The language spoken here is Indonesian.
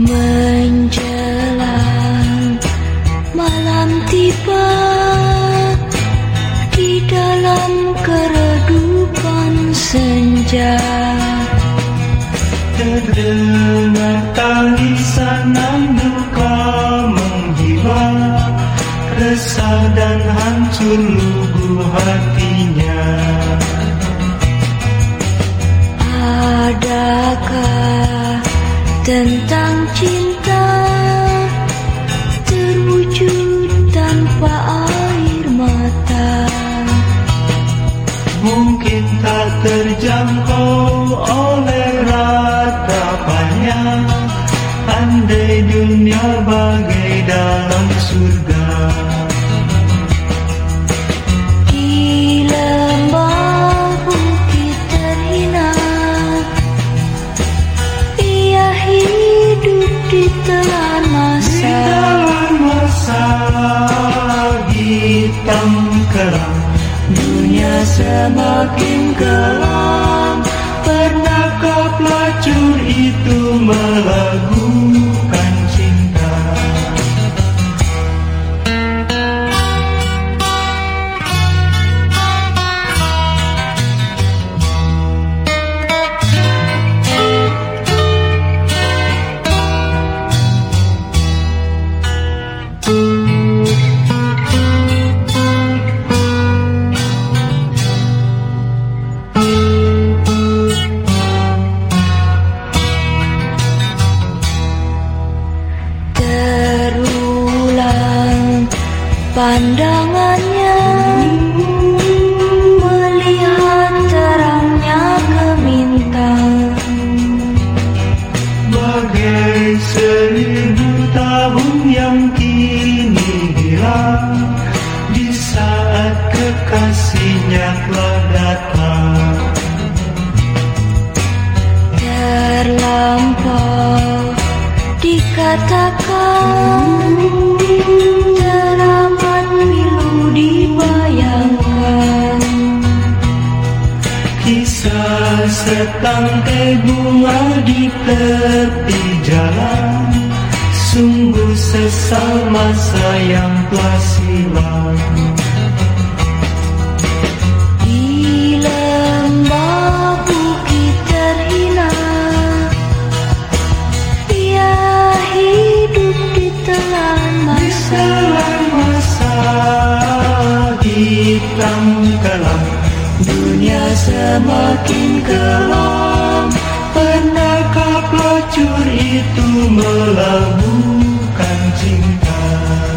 Menjelang malam tiba Di dalam keredupan senja. Terdengar tangisan nan duka menghilang Resah dan hancur lugu hatinya. Adakah tentang cinta terwujud tanpa air mata. Mungkin tak terjangkau oleh ratapannya Andai dunia bagai dalam surga semakin kelam Pernahkah pelacur itu melakukan pandangannya Melihat terangnya gemintang Bagai seribu tahun yang kini hilang Di saat kekasihnya telah datang. Terlampau dikatakan Kisah setangkai bunga di tepi jalan. Sungguh sesal masa yang telah silam. Di telan masa hitam kelam Dunia semakin kelam Benarkah pelacur itu melabuhkan cinta.